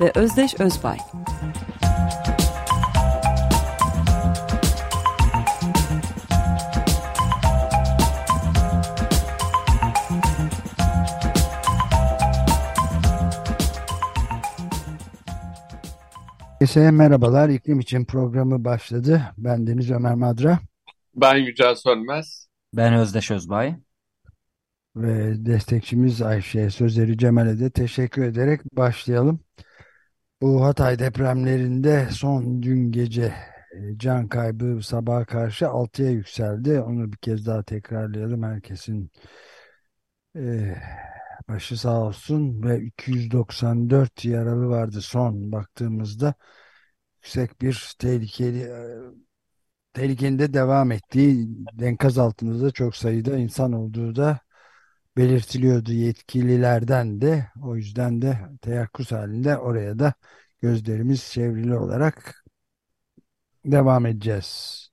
ve Özdeş Özbay. Herkese merhabalar. İklim için programı başladı. Ben Deniz Ömer Madra. Ben Yücel Sönmez. Ben Özdeş Özbay. Ve destekçimiz Ayşe Sözleri Cemal'e de teşekkür ederek başlayalım. Bu Hatay depremlerinde son dün gece e, can kaybı sabaha karşı 6'ya yükseldi. Onu bir kez daha tekrarlayalım. Herkesin e, başı sağ olsun ve 294 yaralı vardı son baktığımızda. Yüksek bir tehlikeli e, tehlikenin de devam ettiği enkaz altında da çok sayıda insan olduğu da belirtiliyordu yetkililerden de o yüzden de teyakkuz halinde oraya da gözlerimiz çevrili olarak devam edeceğiz.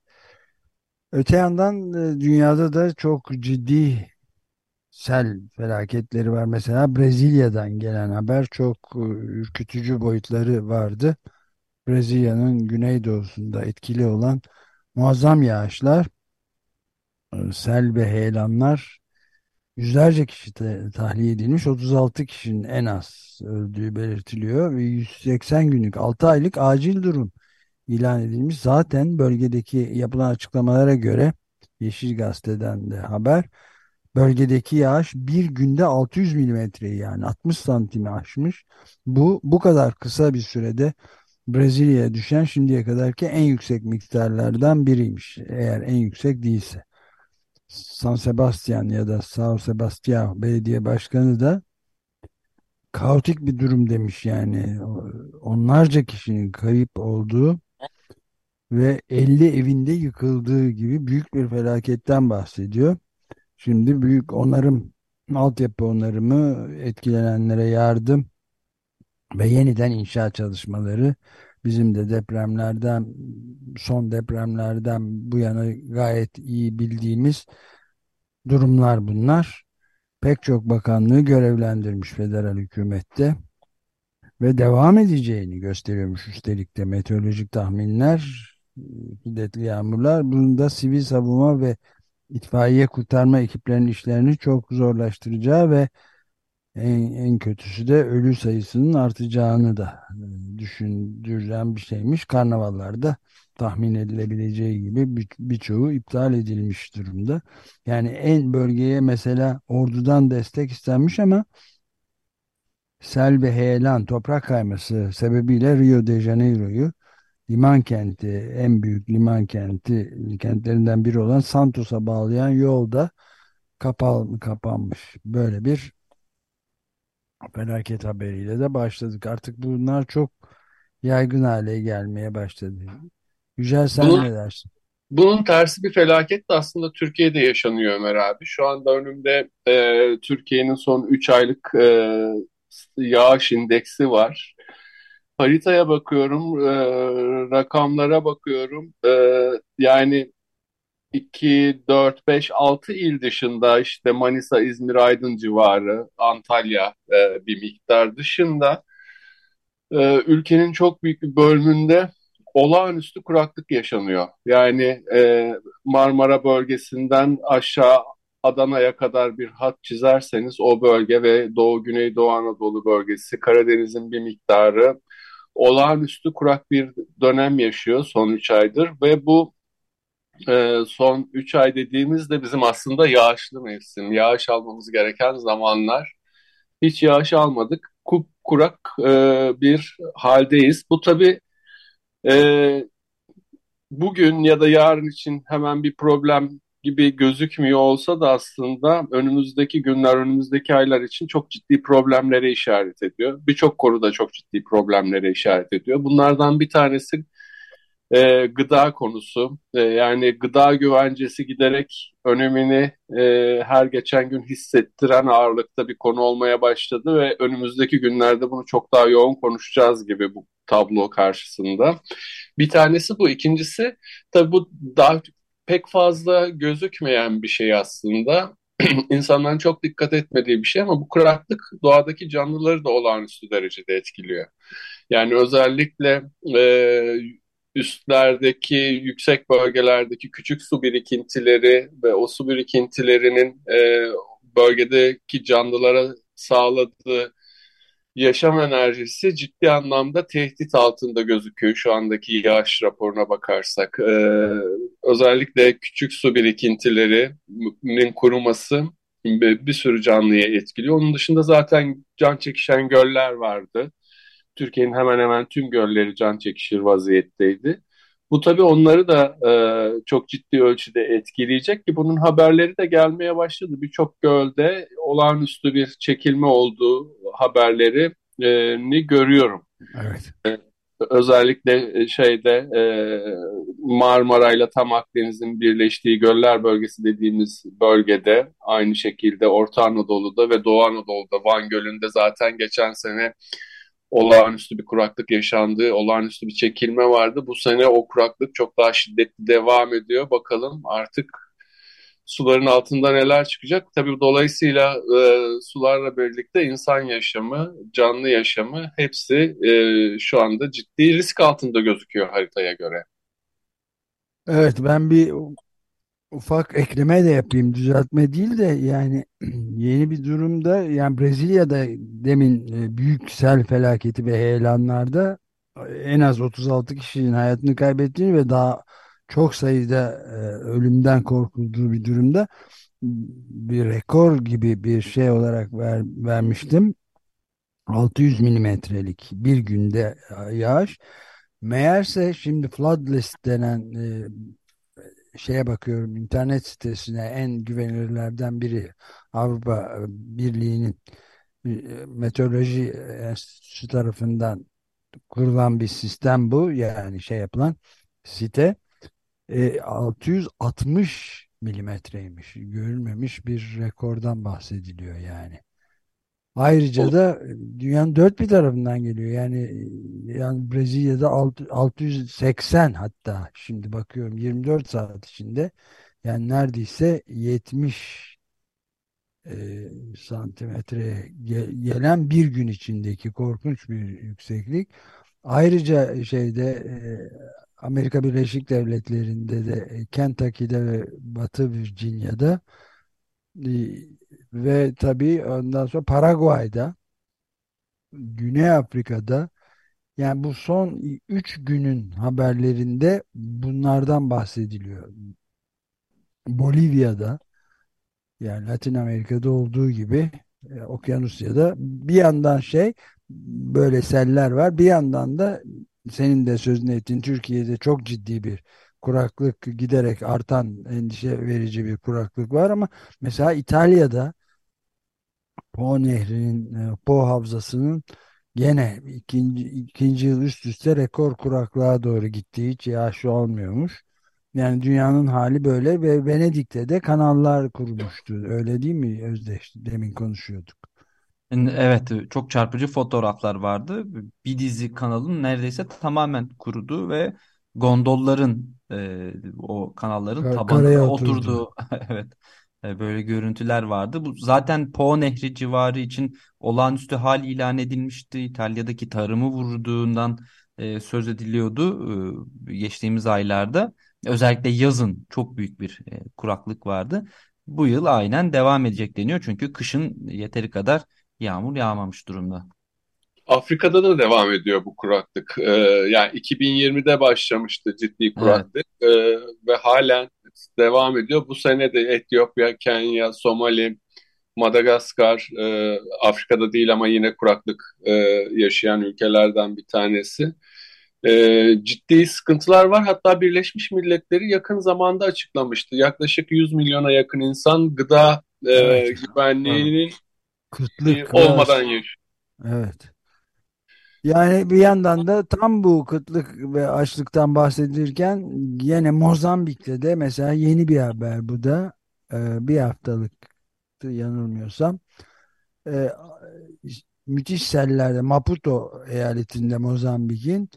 Öte yandan e, dünyada da çok ciddi sel felaketleri var. Mesela Brezilya'dan gelen haber çok e, ürkütücü boyutları vardı. Brezilya'nın güneydoğusunda etkili olan muazzam yağışlar, e, sel ve heyelanlar Yüzlerce kişi tahliye edilmiş, 36 kişinin en az öldüğü belirtiliyor ve 180 günlük 6 aylık acil durum ilan edilmiş. Zaten bölgedeki yapılan açıklamalara göre Yeşil Gazete'den de haber bölgedeki yağış bir günde 600 milimetreyi yani 60 santimi aşmış. Bu bu kadar kısa bir sürede Brezilya'ya düşen şimdiye kadarki en yüksek miktarlardan biriymiş. Eğer en yüksek değilse. San Sebastian ya da São Sebastião belediye başkanı da kaotik bir durum demiş yani onlarca kişinin kayıp olduğu ve 50 evinde yıkıldığı gibi büyük bir felaketten bahsediyor. Şimdi büyük onarım, altyapı onarımı, etkilenenlere yardım ve yeniden inşaat çalışmaları bizim de depremlerden son depremlerden bu yana gayet iyi bildiğimiz durumlar bunlar. Pek çok bakanlığı görevlendirmiş federal hükümette ve devam edeceğini gösteriyormuş üstelik de meteorolojik tahminler, şiddetli yağmurlar. Bunun da sivil savunma ve itfaiye kurtarma ekiplerinin işlerini çok zorlaştıracağı ve en, en kötüsü de ölü sayısının artacağını da e, düşündüren bir şeymiş. Karnavallarda tahmin edilebileceği gibi bir, birçoğu iptal edilmiş durumda. Yani en bölgeye mesela ordudan destek istenmiş ama sel ve heyelan toprak kayması sebebiyle Rio de Janeiro'yu liman kenti en büyük liman kenti kentlerinden biri olan Santos'a bağlayan yolda kapalı kapanmış. Böyle bir felaket haberiyle de başladık. Artık bunlar çok yaygın hale gelmeye başladı. Yücel sen bunun, ne dersin? Bunun tersi bir felaket de aslında Türkiye'de yaşanıyor Ömer abi. Şu anda önümde e, Türkiye'nin son 3 aylık e, yağış indeksi var. Haritaya bakıyorum, e, rakamlara bakıyorum. E, yani 2, 4, 5, 6 il dışında işte Manisa, İzmir, Aydın civarı, Antalya e, bir miktar dışında e, ülkenin çok büyük bir bölümünde olağanüstü kuraklık yaşanıyor. Yani e, Marmara bölgesinden aşağı Adana'ya kadar bir hat çizerseniz o bölge ve Doğu Güneydoğu Anadolu bölgesi, Karadeniz'in bir miktarı olağanüstü kurak bir dönem yaşıyor son 3 aydır ve bu e, son 3 ay dediğimizde bizim aslında yağışlı mevsim, yağış almamız gereken zamanlar. Hiç yağış almadık, kup kurak e, bir haldeyiz. Bu tabii e, bugün ya da yarın için hemen bir problem gibi gözükmüyor olsa da aslında önümüzdeki günler, önümüzdeki aylar için çok ciddi problemlere işaret ediyor. Birçok konuda çok ciddi problemlere işaret ediyor. Bunlardan bir tanesi e, gıda konusu. E, yani gıda güvencesi giderek önemini e, her geçen gün hissettiren ağırlıkta bir konu olmaya başladı ve önümüzdeki günlerde bunu çok daha yoğun konuşacağız gibi bu tablo karşısında. Bir tanesi bu. İkincisi tabii bu daha pek fazla gözükmeyen bir şey aslında. İnsanların çok dikkat etmediği bir şey ama bu kuraklık doğadaki canlıları da olağanüstü derecede etkiliyor. Yani özellikle e, üstlerdeki yüksek bölgelerdeki küçük su birikintileri ve o su birikintilerinin e, bölgedeki canlılara sağladığı yaşam enerjisi ciddi anlamda tehdit altında gözüküyor şu andaki yağış raporuna bakarsak. Ee, özellikle küçük su birikintilerinin kuruması bir, sürü canlıya etkiliyor. Onun dışında zaten can çekişen göller vardı. Türkiye'nin hemen hemen tüm gölleri can çekişir vaziyetteydi. Bu tabii onları da e, çok ciddi ölçüde etkileyecek ki bunun haberleri de gelmeye başladı. Birçok gölde olağanüstü bir çekilme olduğu haberlerini görüyorum. Evet. E, özellikle şeyde e, Marmara ile Tam Akdeniz'in birleştiği göller bölgesi dediğimiz bölgede aynı şekilde Orta Anadolu'da ve Doğu Anadolu'da Van Gölü'nde zaten geçen sene olağanüstü bir kuraklık yaşandığı, olağanüstü bir çekilme vardı. Bu sene o kuraklık çok daha şiddetli devam ediyor. Bakalım artık suların altında neler çıkacak. Tabii dolayısıyla e, sularla birlikte insan yaşamı, canlı yaşamı hepsi e, şu anda ciddi risk altında gözüküyor haritaya göre. Evet ben bir ufak ekleme de yapayım düzeltme değil de yani yeni bir durumda yani Brezilya'da demin e, büyük sel felaketi ve heyelanlarda e, en az 36 kişinin hayatını kaybettiğini ve daha çok sayıda e, ölümden korkulduğu bir durumda bir rekor gibi bir şey olarak ver, vermiştim. 600 milimetrelik bir günde yağış. Meğerse şimdi floodless denen şeye bakıyorum internet sitesine en güvenilirlerden biri Avrupa Birliği'nin e, meteoroloji enstitüsü tarafından kurulan bir sistem bu yani şey yapılan site e, 660 milimetreymiş görülmemiş bir rekordan bahsediliyor yani. Ayrıca da dünyanın dört bir tarafından geliyor. Yani yani Brezilya'da 680 hatta şimdi bakıyorum 24 saat içinde yani neredeyse 70 e, santimetreye gelen bir gün içindeki korkunç bir yükseklik. Ayrıca şeyde e, Amerika Birleşik Devletleri'nde de e, Kentucky'de ve Batı Virginia'da ve tabii ondan sonra Paraguay'da, Güney Afrika'da yani bu son 3 günün haberlerinde bunlardan bahsediliyor. Bolivya'da yani Latin Amerika'da olduğu gibi e, Okyanusya'da bir yandan şey böyle seller var bir yandan da senin de sözünü ettiğin Türkiye'de çok ciddi bir kuraklık giderek artan endişe verici bir kuraklık var ama mesela İtalya'da Po Nehri'nin e, Po Havzası'nın gene ikinci, ikinci yıl üst üste rekor kuraklığa doğru gittiği hiç yağış olmuyormuş. Yani dünyanın hali böyle ve Venedik'te de kanallar kurulmuştu. Öyle değil mi Özdeş? Demin konuşuyorduk. Evet, çok çarpıcı fotoğraflar vardı. Bir dizi kanalın neredeyse tamamen kurudu ve gondolların e, o kanalların Ka tabanına karaya oturduğu oturdu. evet e, böyle görüntüler vardı. Bu zaten Po Nehri civarı için olağanüstü hal ilan edilmişti. İtalya'daki tarımı vurduğundan e, söz ediliyordu e, geçtiğimiz aylarda. Özellikle yazın çok büyük bir e, kuraklık vardı. Bu yıl aynen devam edecek deniyor çünkü kışın yeteri kadar yağmur yağmamış durumda. Afrika'da da devam ediyor bu kuraklık. Ee, yani 2020'de başlamıştı ciddi kuraklık evet. ee, ve halen devam ediyor. Bu sene de Etiyopya, Kenya, Somali, Madagaskar, e, Afrika'da değil ama yine kuraklık e, yaşayan ülkelerden bir tanesi. e, ciddi sıkıntılar var. Hatta Birleşmiş Milletleri yakın zamanda açıklamıştı. Yaklaşık 100 milyona yakın insan gıda e, evet. güvenliğinin Kıtlık olmadan yaşıyor. Evet. Yani bir yandan da tam bu kıtlık ve açlıktan bahsedilirken yine Mozambik'te de mesela yeni bir haber bu da e, bir haftalıktı yanılmıyorsam e, müthiş sellerde Maputo eyaletinde Mozambik'in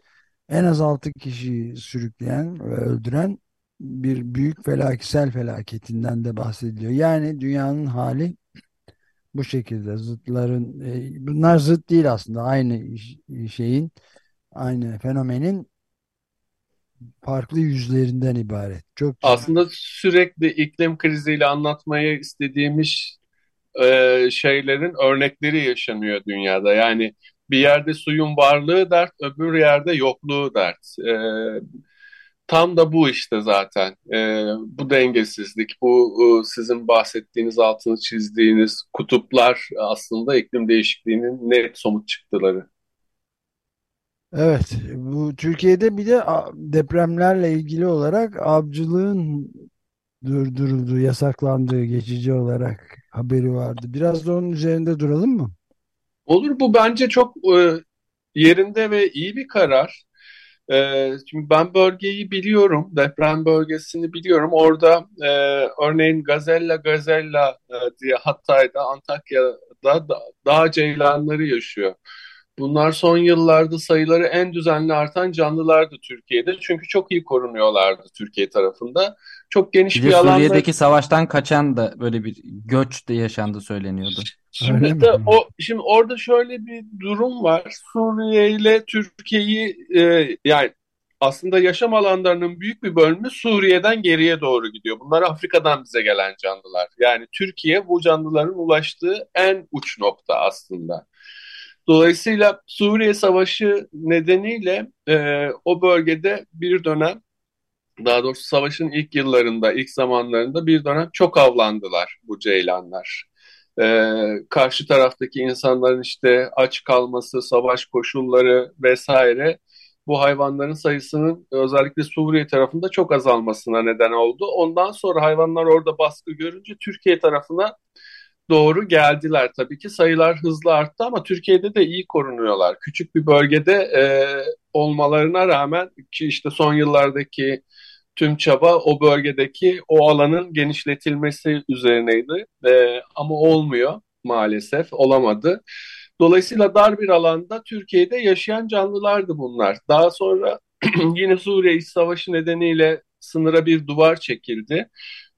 en az 6 kişi sürükleyen ve öldüren bir büyük felakisel felaketinden de bahsediliyor. Yani dünyanın hali bu şekilde zıtların e, bunlar zıt değil aslında aynı şeyin aynı fenomenin farklı yüzlerinden ibaret. Çok aslında sürekli iklim kriziyle anlatmaya istediğimiz e, şeylerin örnekleri yaşanıyor dünyada. Yani bir yerde suyun varlığı dert, öbür yerde yokluğu dert. E, tam da bu işte zaten. E, bu dengesizlik, bu e, sizin bahsettiğiniz, altını çizdiğiniz kutuplar aslında iklim değişikliğinin net somut çıktıları. Evet, bu Türkiye'de bir de depremlerle ilgili olarak avcılığın durdurulduğu, yasaklandığı geçici olarak haberi vardı. Biraz da onun üzerinde duralım mı? Olur bu bence çok e, yerinde ve iyi bir karar. E, şimdi ben bölgeyi biliyorum, deprem bölgesini biliyorum. Orada e, örneğin Gazella Gazella e, diye Hatay'da, Antakya'da da, dağ ceylanları yaşıyor. Bunlar son yıllarda sayıları en düzenli artan canlılardı Türkiye'de. Çünkü çok iyi korunuyorlardı Türkiye tarafında. Çok geniş bir, bir alanda... Suriye'deki savaştan kaçan da böyle bir göç de yaşandı söyleniyordu. Şimdi de o şimdi orada şöyle bir durum var. Suriye ile Türkiye'yi e, yani aslında yaşam alanlarının büyük bir bölümü Suriye'den geriye doğru gidiyor. Bunlar Afrika'dan bize gelen canlılar. Yani Türkiye bu canlıların ulaştığı en uç nokta aslında. Dolayısıyla Suriye Savaşı nedeniyle e, o bölgede bir dönem daha doğrusu savaşın ilk yıllarında, ilk zamanlarında bir dönem çok avlandılar bu ceylanlar. Ee, karşı taraftaki insanların işte aç kalması, savaş koşulları vesaire bu hayvanların sayısının özellikle Suriye tarafında çok azalmasına neden oldu. Ondan sonra hayvanlar orada baskı görünce Türkiye tarafına doğru geldiler. Tabii ki sayılar hızlı arttı ama Türkiye'de de iyi korunuyorlar. Küçük bir bölgede e, olmalarına rağmen ki işte son yıllardaki tüm çaba o bölgedeki o alanın genişletilmesi üzerineydi. E, ama olmuyor maalesef, olamadı. Dolayısıyla dar bir alanda Türkiye'de yaşayan canlılardı bunlar. Daha sonra yine Suriye İç Savaşı nedeniyle sınıra bir duvar çekildi.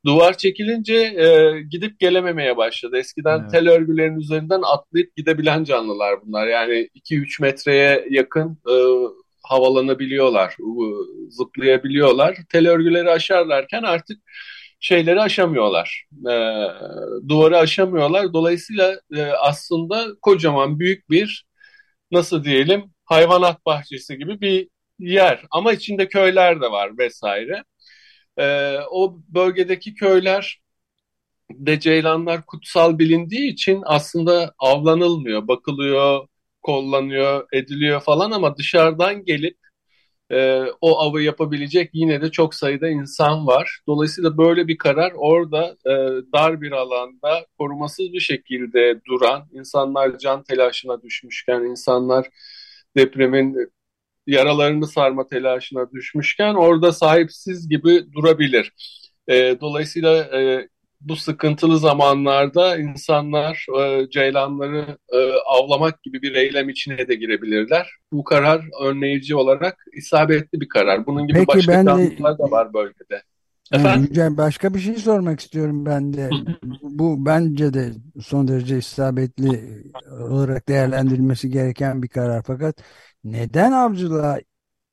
Duvar çekilince e, gidip gelememeye başladı. Eskiden evet. tel örgülerin üzerinden atlayıp gidebilen canlılar bunlar. Yani 2-3 metreye yakın e, havalanabiliyorlar, zıplayabiliyorlar. Tel örgüleri aşarlarken artık şeyleri aşamıyorlar. E, duvarı aşamıyorlar. Dolayısıyla e, aslında kocaman büyük bir nasıl diyelim hayvanat bahçesi gibi bir yer. Ama içinde köyler de var vesaire. E, o bölgedeki köyler de ceylanlar kutsal bilindiği için aslında avlanılmıyor, bakılıyor, kollanıyor, ediliyor falan ama dışarıdan gelip e, o avı yapabilecek yine de çok sayıda insan var. Dolayısıyla böyle bir karar orada e, dar bir alanda korumasız bir şekilde duran, insanlar can telaşına düşmüşken, insanlar depremin yaralarını sarma telaşına düşmüşken orada sahipsiz gibi durabilir. E, dolayısıyla e, bu sıkıntılı zamanlarda insanlar e, ceylanları e, avlamak gibi bir eylem içine de girebilirler. Bu karar önleyici olarak isabetli bir karar. Bunun gibi Peki, başka canlılar da var bölgede. Efendim? başka bir şey sormak istiyorum ben de. Bu bence de son derece isabetli olarak değerlendirilmesi gereken bir karar. Fakat neden avcılığa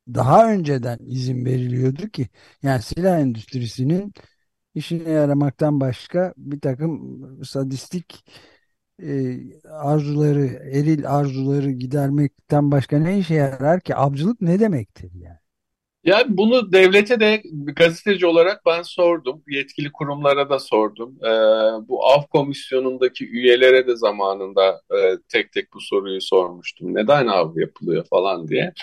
daha önceden izin veriliyordu ki? Yani silah endüstrisinin işine yaramaktan başka bir takım sadistik e, arzuları, eril arzuları gidermekten başka ne işe yarar ki? Avcılık ne demektir yani? Yani bunu devlete de gazeteci olarak ben sordum. Yetkili kurumlara da sordum. Ee, bu av komisyonundaki üyelere de zamanında e, tek tek bu soruyu sormuştum. Neden av yapılıyor falan diye.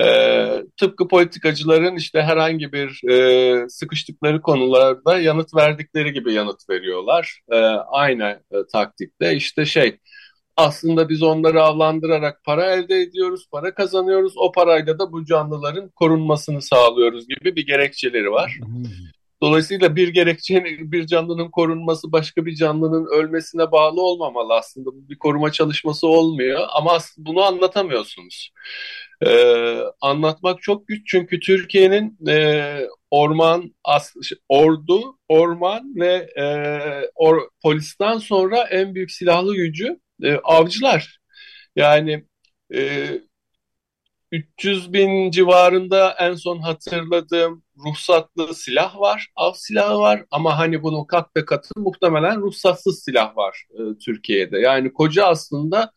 E, tıpkı politikacıların işte herhangi bir e, sıkıştıkları konularda yanıt verdikleri gibi yanıt veriyorlar. E, aynı e, taktikte işte şey aslında biz onları avlandırarak para elde ediyoruz, para kazanıyoruz. O parayla da bu canlıların korunmasını sağlıyoruz gibi bir gerekçeleri var. Dolayısıyla bir gerekçenin bir canlının korunması başka bir canlının ölmesine bağlı olmamalı aslında. Bir koruma çalışması olmuyor ama bunu anlatamıyorsunuz. Ee, anlatmak çok güç çünkü Türkiye'nin e, orman, as, ordu, orman ve e, or, polisten sonra en büyük silahlı gücü e, avcılar. Yani e, 300 bin civarında en son hatırladığım ruhsatlı silah var, av silahı var ama hani bunun kat ve katı muhtemelen ruhsatsız silah var e, Türkiye'de. Yani koca aslında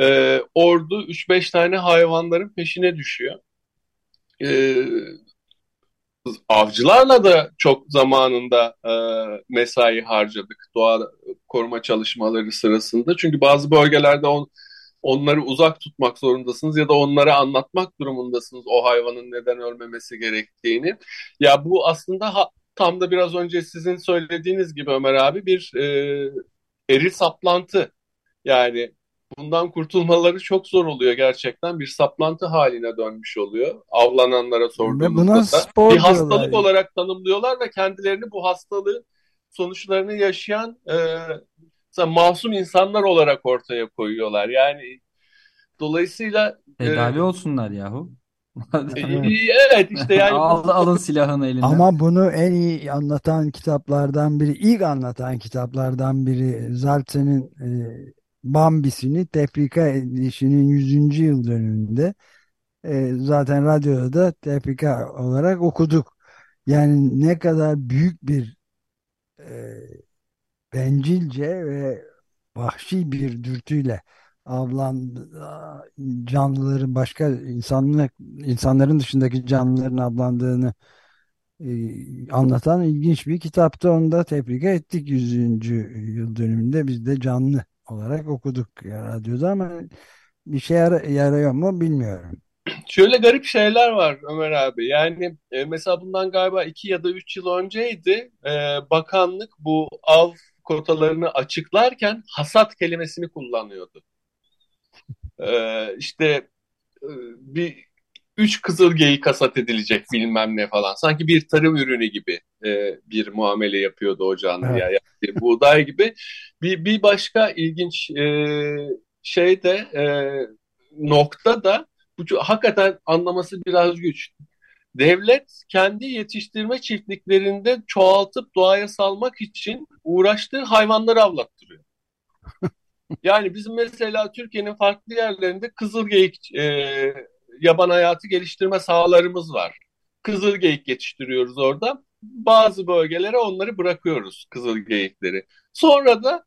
e, ordu 3-5 tane hayvanların peşine düşüyor. E, avcılarla da çok zamanında e, mesai harcadık doğa koruma çalışmaları sırasında. Çünkü bazı bölgelerde on, onları uzak tutmak zorundasınız ya da onlara anlatmak durumundasınız o hayvanın neden ölmemesi gerektiğini. Ya bu aslında ha, tam da biraz önce sizin söylediğiniz gibi Ömer abi bir e, eril saplantı. Yani bundan kurtulmaları çok zor oluyor gerçekten. Bir saplantı haline dönmüş oluyor. Avlananlara sorduğumuzda da. Bir hastalık yani. olarak tanımlıyorlar ve kendilerini bu hastalığı sonuçlarını yaşayan e, masum insanlar olarak ortaya koyuyorlar. Yani dolayısıyla tedavi e, olsunlar yahu. evet işte yani Al, alın silahını elinden. Ama bunu en iyi anlatan kitaplardan biri, ilk anlatan kitaplardan biri Zaltse'nin e, Bambi'sini tefrika edişinin 100. yıl dönümünde e, zaten radyoda da tefrika olarak okuduk. Yani ne kadar büyük bir e, bencilce ve vahşi bir dürtüyle avlan canlıların başka insanlık insanların dışındaki canlıların avlandığını e, anlatan ilginç bir kitaptı. Onu da tebrik ettik 100. yıl dönümünde biz de canlı olarak okuduk ya radyoda ama bir şey yar yarıyor mu bilmiyorum. Şöyle garip şeyler var Ömer abi. Yani e, mesela bundan galiba iki ya da üç yıl önceydi. E, bakanlık bu av kotalarını açıklarken hasat kelimesini kullanıyordu. E, işte e, bir üç kızıl geyik hasat edilecek bilmem ne falan. Sanki bir tarım ürünü gibi e, bir muamele yapıyordu o canlıya. Evet. Yani buğday gibi. Bir, bir başka ilginç e, şey de e, nokta da bu hakikaten anlaması biraz güç. Devlet kendi yetiştirme çiftliklerinde çoğaltıp doğaya salmak için uğraştığı hayvanları avlattırıyor. yani bizim mesela Türkiye'nin farklı yerlerinde kızılgeyik e, yaban hayatı geliştirme sahalarımız var. Kızılgeyik yetiştiriyoruz orada. Bazı bölgelere onları bırakıyoruz kızılgeyikleri. Sonra da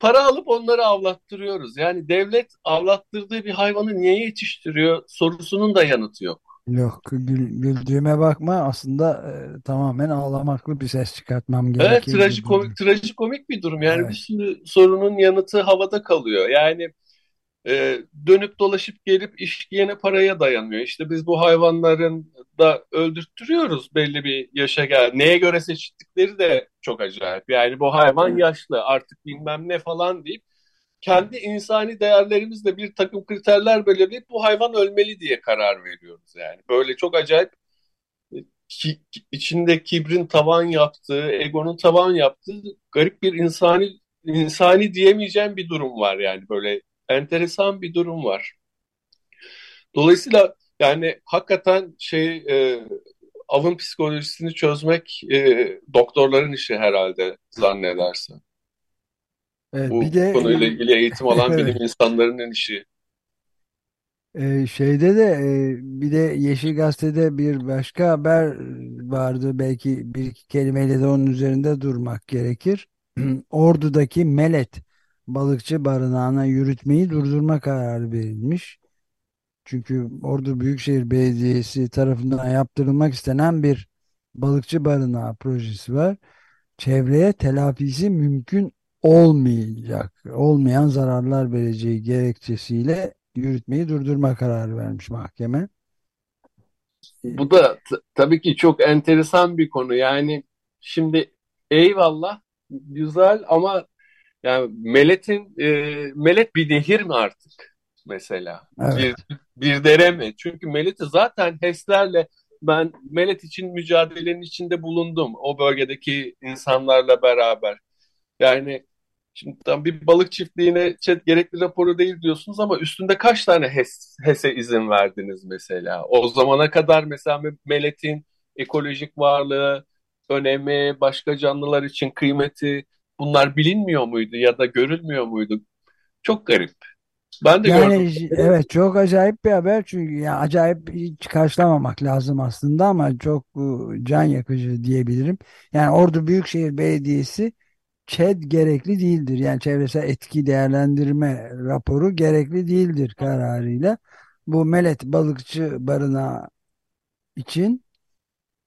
para alıp onları avlattırıyoruz. Yani devlet avlattırdığı bir hayvanı niye yetiştiriyor sorusunun da yanıtı yok. Yok gül, güldüğüme bakma aslında e, tamamen ağlamaklı bir ses çıkartmam gerekiyor. Evet trajikomik, trajikomik bir durum. Yani evet. bir sürü sorunun yanıtı havada kalıyor. Yani e, dönüp dolaşıp gelip iş yine paraya dayanıyor. İşte biz bu hayvanların da öldürttürüyoruz belli bir yaşa gel. Neye göre seçtikleri de çok acayip. Yani bu hayvan yaşlı artık bilmem ne falan deyip kendi insani değerlerimizle bir takım kriterler belirleyip bu hayvan ölmeli diye karar veriyoruz yani. Böyle çok acayip ki, içinde kibrin tavan yaptığı, egonun tavan yaptığı garip bir insani insani diyemeyeceğim bir durum var yani böyle enteresan bir durum var. Dolayısıyla yani hakikaten şey e, avın psikolojisini çözmek e, doktorların işi herhalde zannedersen. Evet, Bu bir de, konuyla ilgili eğitim alan evet. bilim insanlarının işi. Ee, şeyde de e, bir de Yeşil Gazete'de bir başka haber vardı. Belki bir iki kelimeyle de onun üzerinde durmak gerekir. Ordu'daki Melet balıkçı barınağına yürütmeyi durdurma kararı verilmiş. Çünkü Ordu Büyükşehir Belediyesi tarafından yaptırılmak istenen bir balıkçı barınağı projesi var. Çevreye telafisi mümkün olmayacak, olmayan zararlar vereceği gerekçesiyle yürütmeyi durdurma kararı vermiş mahkeme. Bu da tabii ki çok enteresan bir konu. Yani şimdi eyvallah güzel ama yani Melet'in e, Melet bir nehir mi artık mesela? Evet. Bir, bir dere mi? Çünkü Melet'i zaten HES'lerle ben Melet için mücadelenin içinde bulundum. O bölgedeki insanlarla beraber. Yani şimdi tam bir balık çiftliğine çet gerekli raporu değil diyorsunuz ama üstünde kaç tane HES, HES'e izin verdiniz mesela? O zamana kadar mesela Melet'in ekolojik varlığı, önemi, başka canlılar için kıymeti bunlar bilinmiyor muydu ya da görülmüyor muydu? Çok garip. Ben de Yani gördüm. evet çok acayip bir haber çünkü ya acayip hiç karşılamamak lazım aslında ama çok e, can yakıcı diyebilirim. Yani Ordu Büyükşehir Belediyesi ÇED gerekli değildir. Yani çevresel etki değerlendirme raporu gerekli değildir kararıyla. Bu Melet Balıkçı Barınağı için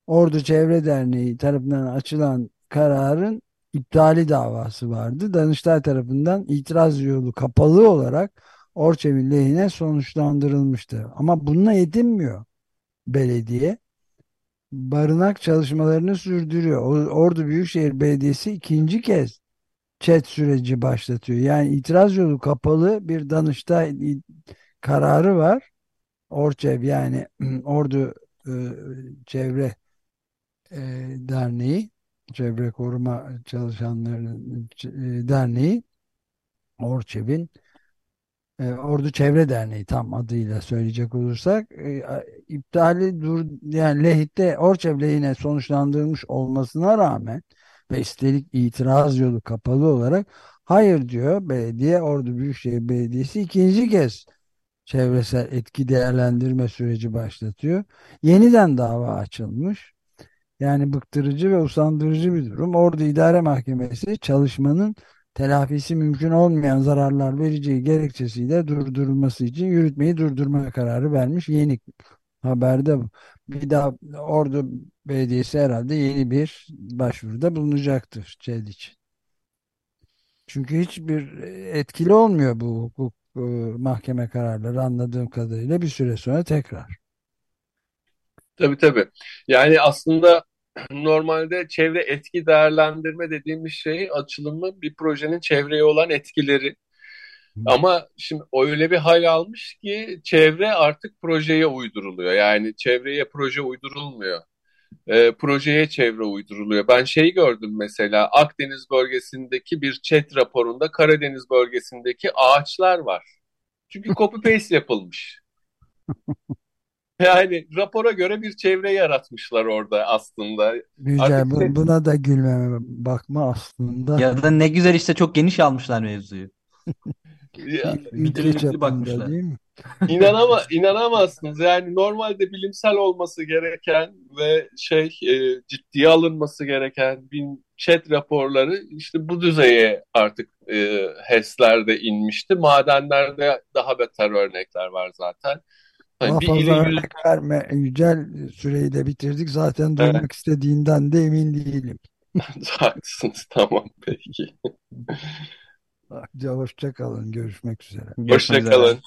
Ordu Çevre Derneği tarafından açılan kararın iptali davası vardı. Danıştay tarafından itiraz yolu kapalı olarak Orçev'in lehine sonuçlandırılmıştı. Ama bununla yetinmiyor belediye. Barınak çalışmalarını sürdürüyor. Ordu Büyükşehir Belediyesi ikinci kez chat süreci başlatıyor. Yani itiraz yolu kapalı bir Danıştay kararı var. Orçev yani Ordu e, Çevre e, Derneği, Çevre Koruma Çalışanlarının e, Derneği, Orçev'in e, Ordu Çevre Derneği tam adıyla söyleyecek olursak e, iptali dur yani lehite Orçev lehine sonuçlandırılmış olmasına rağmen ve üstelik itiraz yolu kapalı olarak hayır diyor belediye Ordu Büyükşehir Belediyesi ikinci kez çevresel etki değerlendirme süreci başlatıyor. Yeniden dava açılmış. Yani bıktırıcı ve usandırıcı bir durum. Ordu İdare Mahkemesi çalışmanın telafisi mümkün olmayan zararlar vereceği gerekçesiyle durdurulması için yürütmeyi durdurma kararı vermiş. Yeni haberde. Bir daha Ordu Belediyesi herhalde yeni bir başvuruda bulunacaktır ÇED için. Çünkü hiçbir etkili olmuyor bu hukuk e, mahkeme kararları anladığım kadarıyla bir süre sonra tekrar. Tabii tabii. Yani aslında normalde çevre etki değerlendirme dediğimiz şey açılımı bir projenin çevreye olan etkileri. Ama şimdi öyle bir hal almış ki çevre artık projeye uyduruluyor. Yani çevreye proje uydurulmuyor. E, projeye çevre uyduruluyor. Ben şeyi gördüm mesela Akdeniz bölgesindeki bir chat raporunda Karadeniz bölgesindeki ağaçlar var. Çünkü copy paste yapılmış. Yani rapora göre bir çevre yaratmışlar orada aslında. Güzel. Bu, buna da gülmeme bakma aslında. Ya da ne güzel işte çok geniş almışlar mevzuyu. Ya, bakmışlar. değil mi? İnanama, inanamazsınız. Yani normalde bilimsel olması gereken ve şey e, ciddiye alınması gereken bin chat raporları işte bu düzeye artık e, HES'lerde inmişti. Madenlerde daha beter örnekler var zaten. Daha Hani bir fazla ili yüz... örnek verme. Yücel süreyi de bitirdik. Zaten duymak Evet, istediğinden de emin değilim. haklısınız. Tamam peki. Hoşça kalın. Görüşmek üzere. Görüşmek Hoşça üzere. kalın.